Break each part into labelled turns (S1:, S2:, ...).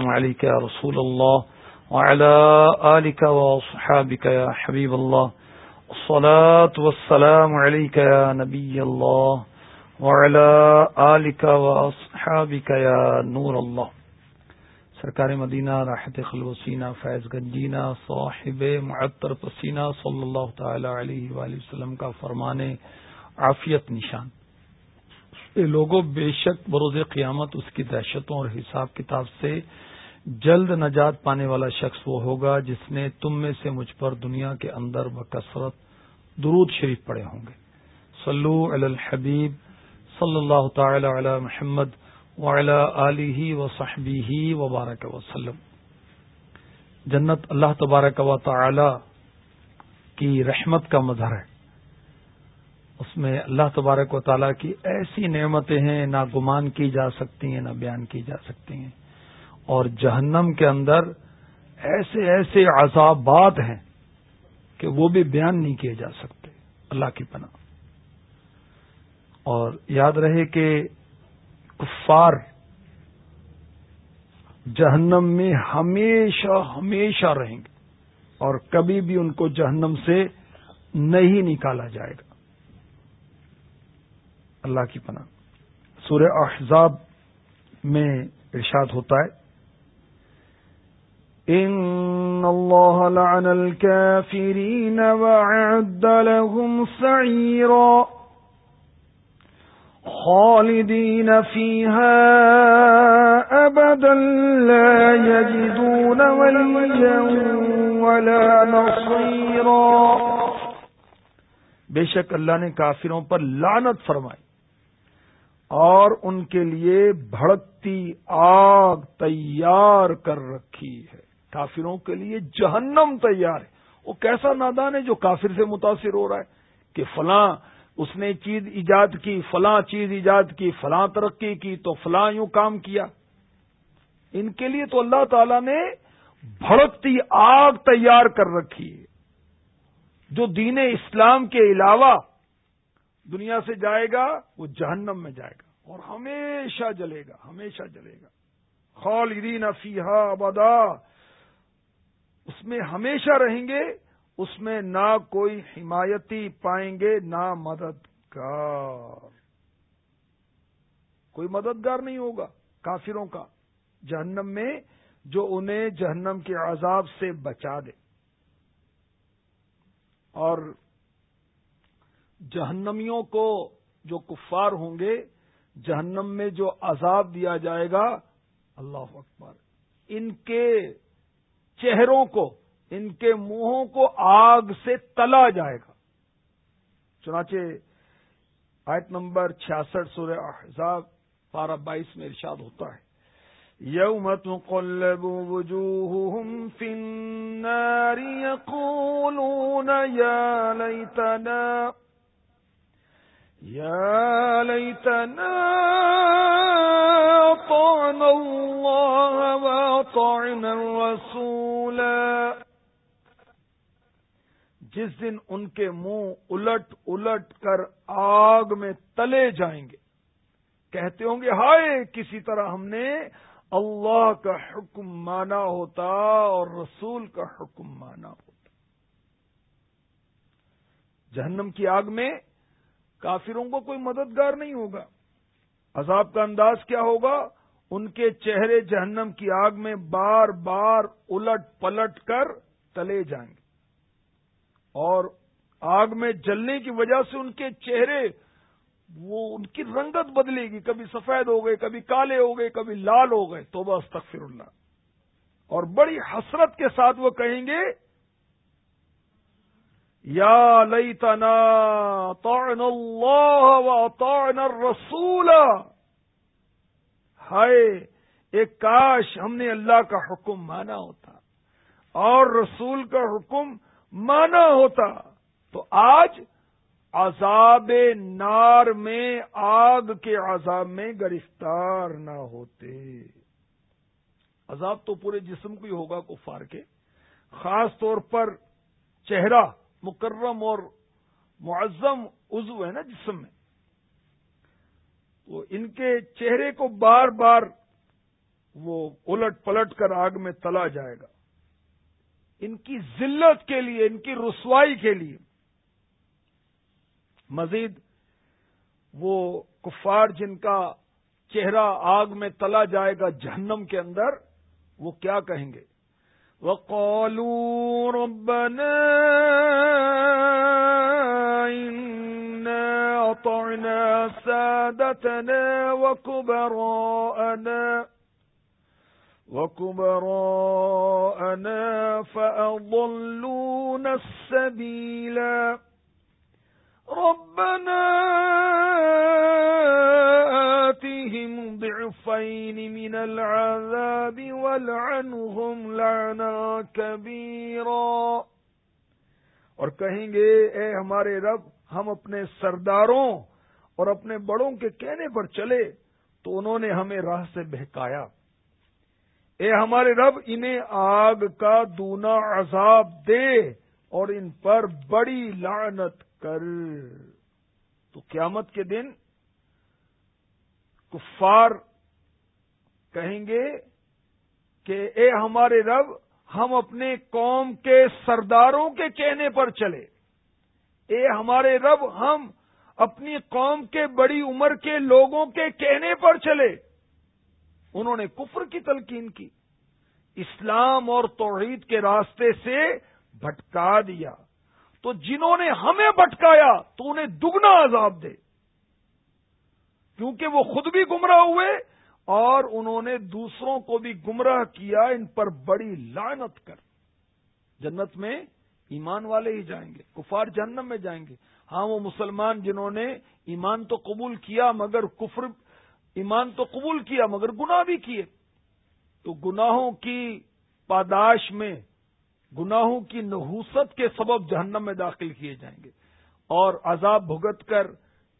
S1: عليك يا رسول الله وعلى آلك وصحابك يا حبيب الله. الصلاة والسلام عليك يا نبي الله وعلى آلك وصحابك يا نور الله. سرکار مدینہ، راحت خلوسینہ فیض گنجینہ، صاحب معطر پسینہ صلی اللہ تعالی علیہ وآلہ وسلم کا فرمانے عافیت نشان. لوگوں بے شک بروز قیامت اس کی دہشتوں اور حساب کتاب سے جلد نجات پانے والا شخص وہ ہوگا جس نے تم میں سے مجھ پر دنیا کے اندر بکثرت درود شریف پڑے ہوں گے۔ صلو علی الحبیب صلی اللہ تعالی علی محمد وعلی آلہ و صحبی وبارک وسلم جنت اللہ تبارک و تعالی کی رحمت کا مظہر ہے۔ اس میں اللہ تبارک و تعالیٰ کی ایسی نعمتیں ہیں، نہ گمان کی جا سکتی ہیں، نہ بیان کی جا سکتی ہیں۔ اور جہنم کے اندر ایسے ایسے عذابات ہیں کہ وہ بھی بیان نہیں کیے جا سکتے۔ اللہ کی پناہ۔ اور یاد رہے کہ کفار جہنم میں ہمیشہ ہمیشہ رہیں گے اور کبھی بھی ان کو جہنم سے نہیں نکالا جائے گا۔ اللہ کی پناہ۔ سورہ احزاب میں ارشاد ہوتا ہے، ان اللہ لعن الكافرین وعد لهم سعیرا۔ خالدین فیها ابدا لا يجدون ولیا ولا نصیرا۔ بے شک اللہ نے کافروں پر لعنت فرمائی۔ اور ان کے لیے بھڑکتی آگ تیار کر رکھی ہے۔ کافروں کے لیے جہنم تیار ہے۔ وہ کیسا نادان ہے جو کافر سے متاثر ہو رہا ہے کہ فلاں اس نے چیز ایجاد کی، فلاں چیز ایجاد کی، فلاں ترقی کی، تو فلاں یوں کام کیا۔ ان کے لیے تو اللہ تعالی نے بھڑکتی آگ تیار کر رکھی ہے۔ جو دین اسلام کے علاوہ دنیا سے جائے گا، وہ جہنم میں جائے گا۔ اور ہمیشہ جلے گا، ہمیشہ جلے گا۔ خالدین فیحا ابدا۔ اس میں ہمیشہ رہیں گے، اس میں نہ کوئی حمایتی پائیں گے، نہ مددگار۔ کوئی مددگار نہیں ہوگا کافروں کا۔ جہنم میں جو انہیں جہنم کے عذاب سے بچا دے۔ اور جہنمیوں کو جو کفار ہوں گے، جہنم میں جو عذاب دیا جائے گا، اللہ اکبر۔ ان کے چہروں کو، ان کے منہوں کو آگ سے تلا جائے گا۔ چنانچہ آیت نمبر چھیاسٹھ سورہ احزاب، پارہ بائیس میں ارشاد ہوتا ہے۔ یوم تقلب وجوہهم فی النار یقولون یا لیتنا یا لیتنا طعنا اللہ وطعنا الرسول. جس دن ان کے منہ الٹ الٹ کر آگ میں تلے جائیں گے، کہتے ہوں گے، ہائے، کسی طرح ہم نے اللہ کا حکم مانا ہوتا اور رسول کا حکم مانا ہوتا۔ جہنم کی آگ میں کافروں کو کوئی مددگار نہیں ہوگا۔ عذاب کا انداز کیا ہوگا؟ ان کے چہرے جہنم کی آگ میں بار بار الٹ پلٹ کر تلے جائیں گے۔ اور آگ میں جلنے کی وجہ سے ان کے چہرے وہ ان کی رنگت بدلے گی۔ کبھی سفید ہو گئے، کبھی کالے ہو گئے، کبھی لال ہو گئے۔ تو بس تخفر اللہ۔ اور بڑی حسرت کے ساتھ وہ کہیں گے یا لئی تنا اللہ و توڑ رسول ہائے، ایک کاش ہم نے اللہ کا حکم مانا ہوتا اور رسول کا حکم مانا ہوتا تو آج عذاب نار میں آگ کے عذاب میں گرفتار نہ ہوتے۔ عذاب تو پورے جسم کو ہی ہوگا کفار کے، خاص طور پر چہرہ۔ مکرم اور معظم عضو ہے نا جسم میں۔ تو ان کے چہرے کو بار بار
S2: وہ الٹ پلٹ کر آگ میں تلا جائے گا۔ ان کی ذلت کے لیے، ان کی رسوائی کے لیے۔ مزید وہ کفار جن کا چہرہ آگ میں تلا جائے گا جہنم کے اندر، وہ کیا کہیں گے؟ وقالوا ربنا إنا أطعنا سادتنا وكبراءنا وكبراءنا فأضلونا السبيلا ربنا آتهم ضعفين من العذاب والعنهم لعنا كبيرا۔ اور کہیں گے، اے ہمارے رب، ہم اپنے سرداروں اور اپنے بڑوں کے کہنے پر چلے تو انہوں نے ہمیں راہ سے بہکایا۔ اے ہمارے رب، انہیں آگ کا دونا عذاب دے اور ان پر بڑی لعنت کر۔ تو قیامت کے دن کفار کہیں گے کہ اے ہمارے رب، ہم اپنے قوم کے سرداروں کے کہنے پر چلے۔ اے ہمارے رب، ہم اپنی قوم کے بڑی عمر کے لوگوں کے کہنے پر چلے۔ انہوں نے کفر کی تلقین کی، اسلام اور توحید کے راستے سے بھٹکا دیا۔ تو جنہوں نے ہمیں بٹکایا تو انہیں دگنا عذاب دے۔ کیونکہ وہ خود بھی گمراہ ہوئے اور انہوں نے دوسروں کو بھی گمراہ کیا، ان پر بڑی لعنت کر۔ جنت میں ایمان والے ہی جائیں گے، کفار جہنم میں جائیں گے۔ ہاں وہ مسلمان جنہوں نے ایمان تو قبول کیا مگر کفر، ایمان تو قبول کیا مگر گناہ بھی کیے۔ تو گناہوں کی پاداش میں، گناہوں کی نحوست کے سبب جہنم میں داخل کیے جائیں گے۔ اور عذاب بھگت کر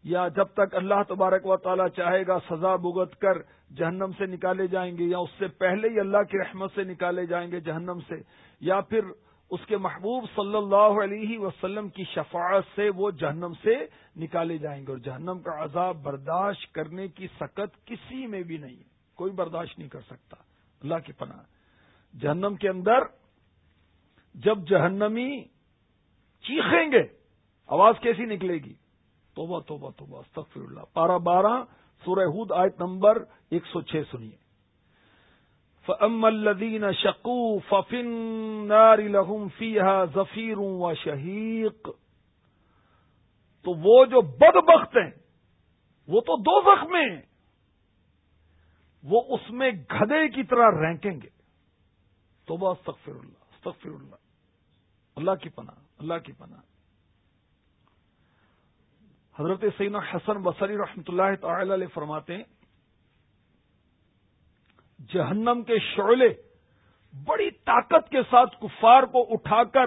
S2: یا جب تک اللہ تبارک و تعالی چاہے گا سزا بھگت کر جہنم سے نکالے جائیں گے یا اس سے پہلے ہی اللہ کی رحمت سے نکالے جائیں گے جہنم سے، یا پھر اس کے محبوب صلی اللہ علیہ وسلم کی شفاعت سے وہ جہنم سے نکالے جائیں گے اور جہنم کا عذاب برداشت کرنے کی سکت کسی میں بھی نہیں ہے، کوئی برداشت نہیں کر سکتا، اللہ کی پناہ۔ جہنم کے اندر جب جہنمی چیخیں گے، آواز کیسی نکلے گی؟ توبہ توبہ توبہ، استغفر اللہ۔ پارہ بارہ، سورہ ہود، آیت نمبر ایک سو چھ سنیے۔ فم الدین شکو ففن ناری لہم فیح ظفیر و شہیق تو وہ جو بدبخت ہیں، وہ تو دو زخمیں ہیں، وہ اس میں گدے کی طرح رینکیں گے۔ توبہ، استغفر اللہ استغفر اللہ۔ اللہ کی پناہ، اللہ کی پناہ۔ حضرت سین حسن بصری رحمۃ اللہ تعالی علیہ فرماتے ہیں، جہنم کے شعلے بڑی طاقت کے ساتھ کفار کو اٹھا کر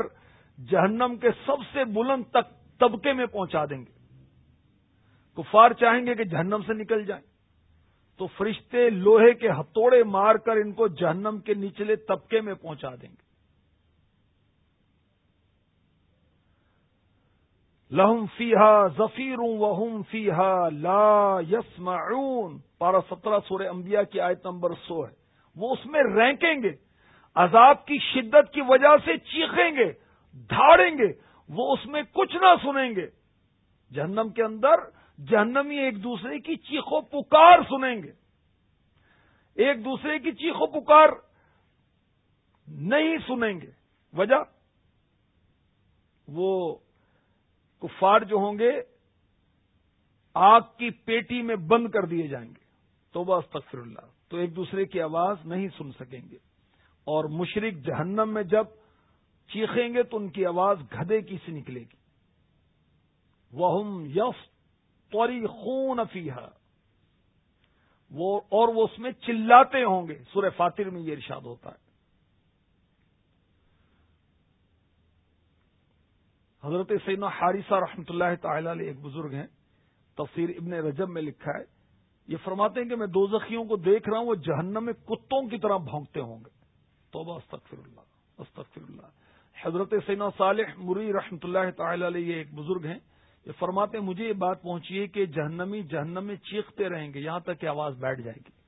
S2: جہنم کے سب سے بلند تک طبقے میں پہنچا دیں گے۔ کفار چاہیں گے کہ جہنم سے نکل جائیں۔ تو فرشتے لوہے کے ہتھوڑے مار کر ان کو جہنم کے نچلے طبقے میں پہنچا دیں گے۔ لہم فیحا ظفیر وہم فیحا لا یسمعون۔ پارہ سترہ سورہ انبیاء کی آیت نمبر سو ہے۔ وہ اس میں رینکیں گے۔ عذاب کی شدت کی وجہ سے چیخیں گے، دھاڑیں گے۔ وہ اس میں کچھ نہ سنیں گے۔ جہنم کے اندر جہنمی ایک دوسرے کی چیخو پکار سنیں گے۔ ایک دوسرے کی چیخو پکار نہیں سنیں گے۔ وجہ؟ وہ کفار جو ہوں گے، آگ کی پیٹی میں بند کر دیے جائیں گے۔ تو بس اللہ۔ تو ایک دوسرے کی آواز نہیں سن سکیں گے۔ اور مشرق جہنم میں جب چیخیں گے تو ان کی آواز گدے کی سے نکلے گی۔ وہ یف توری خون افیہ وہ اور وہ اس میں چلاتے ہوں گے۔ سورہ فاتر میں یہ ارشاد ہوتا ہے۔ حضرت سینا حارثہ رحمۃ اللہ تعالی علیہ ایک بزرگ ہیں، تفسیر ابن رجب میں لکھا ہے، یہ فرماتے ہیں کہ میں دو زخیوں کو دیکھ رہا ہوں، وہ جہنم میں کتوں کی طرح بھونکتے ہوں گے۔ توبہ استغفر اللہ استغفر اللہ حضرت سینا صالح مری رحمۃ اللہ تعالی علیہ یہ ایک بزرگ ہیں، یہ فرماتے ہیں، مجھے یہ بات پہنچی ہے کہ جہنمی جہنم میں چیختے رہیں گے، یہاں تک کہ آواز بیٹھ جائے گی۔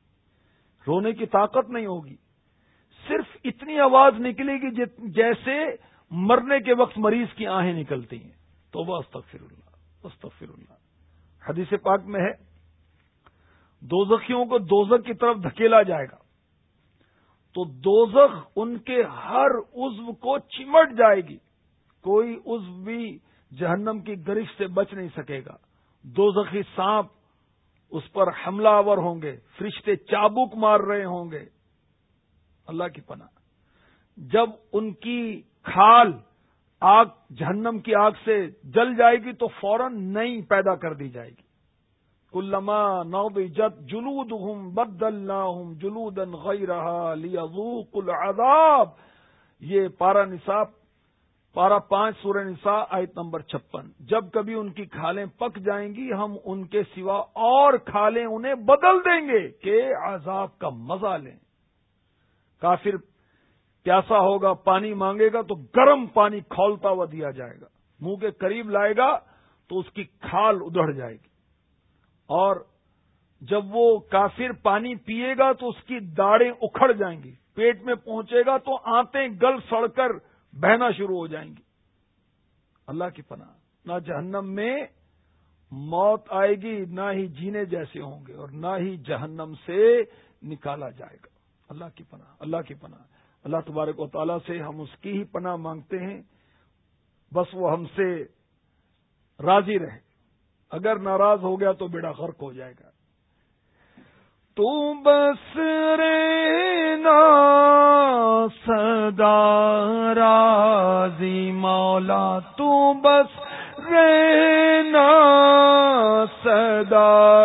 S2: رونے کی طاقت نہیں ہوگی، صرف اتنی آواز نکلے گی جیسے مرنے کے وقت مریض کی آہیں نکلتی ہیں۔ تو وہ استغفر اللہ استغفر اللہ حدیث پاک میں ہے، دوزخیوں کو دوزخ کی طرف دھکیلا جائے گا۔ تو دوزخ ان کے ہر عزو کو چمٹ جائے گی۔ کوئی عزو بھی جہنم کی گرش سے بچ نہیں سکے گا۔ دوزخی سانپ اس پر حملہ آور ہوں گے، فرشتے چابک مار رہے ہوں گے۔ اللہ کی پناہ۔ جب ان کی کھال آگ جہنم کی آگ سے جل جائے گی تو فوراً نئی پیدا کر دی جائے گی۔ کلما نوب جت جلود ہوں بد اللہ ہوں جلود رہا العذاب۔ یہ پارا نصاب پارا پانچ سورہ نساء، آیت نمبر چھپن۔ جب کبھی ان کی کھالیں پک جائیں گی، ہم ان کے سوا اور کھالیں انہیں بدل دیں گے کہ عذاب کا مزہ لیں۔ کافر پیاسا ہوگا، پانی مانگے گا تو گرم پانی کھولتا ہوا دیا جائے گا۔ منہ کے قریب لائے گا تو اس کی کھال ادھڑ جائے گی۔ اور جب وہ کافر پانی پیے گا تو اس کی داڑیں اکھڑ جائیں گی۔ پیٹ میں پہنچے گا تو آتے گل سڑ کر بہنا شروع ہو جائیں گی۔ اللہ کی پناہ۔ نہ جہنم میں موت آئے گی، نہ ہی جینے جیسے ہوں گے اور نہ ہی جہنم سے نکالا جائے گا۔ اللہ کی پناہ، اللہ کی پناہ۔ اللہ تبارک و تعالیٰ سے ہم اس کی ہی پناہ مانگتے ہیں۔ بس وہ ہم سے راضی رہے۔ اگر ناراض ہو گیا تو بیڑا غرق ہو جائے گا۔ تو بس رینا سدا راضی مولا۔ تو بس رینا سدا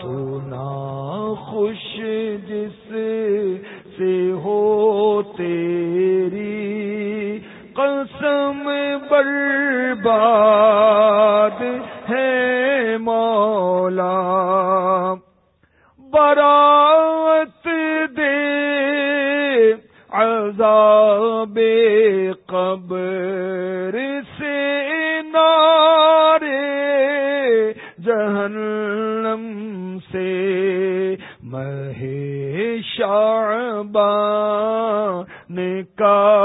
S2: تو جہنم سے شعبان کا صدقہ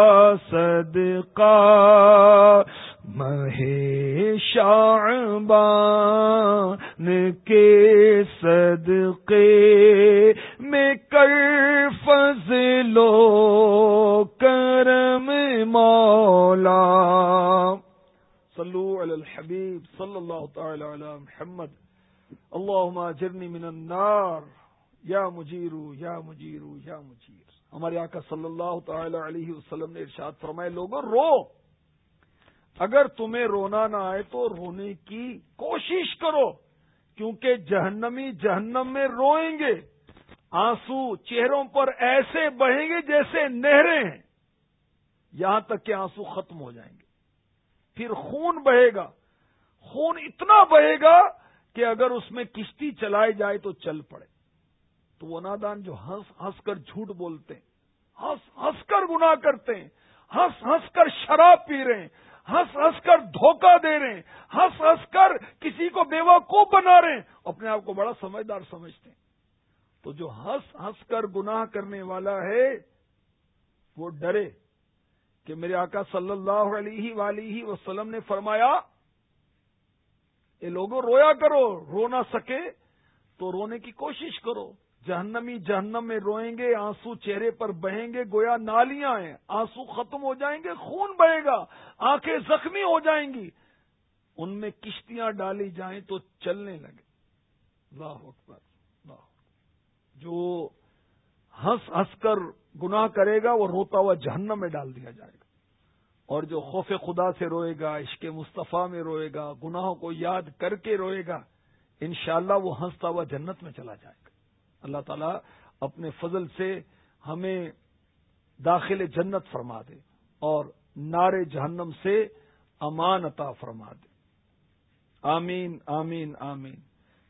S2: علی الحبیب صلی اللہ تعالی علی محمد. اللہم اجرنی من النار. یا مجیرو یا مجیرو یا مجیر ہمارے آقا صلی اللہ تعالی علیہ وسلم نے ارشاد فرمائے لوگوں، رو۔ اگر تمہیں رونا نہ آئے تو رونے کی کوشش کرو، کیونکہ جہنمی جہنم میں روئیں گے۔ آنسو چہروں پر ایسے بہیں گے جیسے نہریں ہیں۔ یہاں تک کہ آنسو ختم ہو جائیں گے۔ پھر خون بہے گا۔ خون اتنا بہے گا کہ اگر اس میں کشتی چلائی جائے تو چل پڑے۔ تو وہ نادان جو ہنس ہنس کر جھوٹ بولتے ہیں، ہنس ہنس کر گنا کرتے ہیں، ہنس ہنس کر شراب پی رہے ہیں، ہنس ہنس کر دھوکہ دے رہے ہیں، ہنس ہنس کر کسی کو بیوہ کو بنا رہے ہیں۔ اپنے آپ کو بڑا سمجھدار سمجھتے ہیں۔ تو جو ہنس ہنس کر گناہ کرنے والا ہے، وہ ڈرے۔ کہ میرے آقا صلی اللہ علیہ ولی وسلم نے فرمایا یہ لوگوں، رویا کرو، رو نہ سکے تو رونے کی کوشش کرو۔ جہنمی جہنم میں روئیں گے، آنسو چہرے پر بہیں گے، گویا نالیاں ہیں، آنسو ختم ہو جائیں گے، خون بہے گا، آنکھیں زخمی ہو جائیں گی۔ ان میں کشتیاں ڈالی جائیں تو چلنے لگے۔ اللہ اکبر، اللہ جو ہنس ہنس کر گناہ کرے گا، وہ روتا ہوا جہنم میں ڈال دیا جائے گا۔ اور جو خوف خدا سے روئے گا، عشق مصطفیٰ میں روئے گا، گناہوں کو یاد کر کے روئے گا، انشاءاللہ وہ ہنستا ہوا جنت میں چلا جائے گا۔ اللہ تعالیٰ اپنے فضل سے ہمیں داخل جنت فرما دے اور نار جہنم سے امان عطا فرما دے۔ آمین آمین آمین۔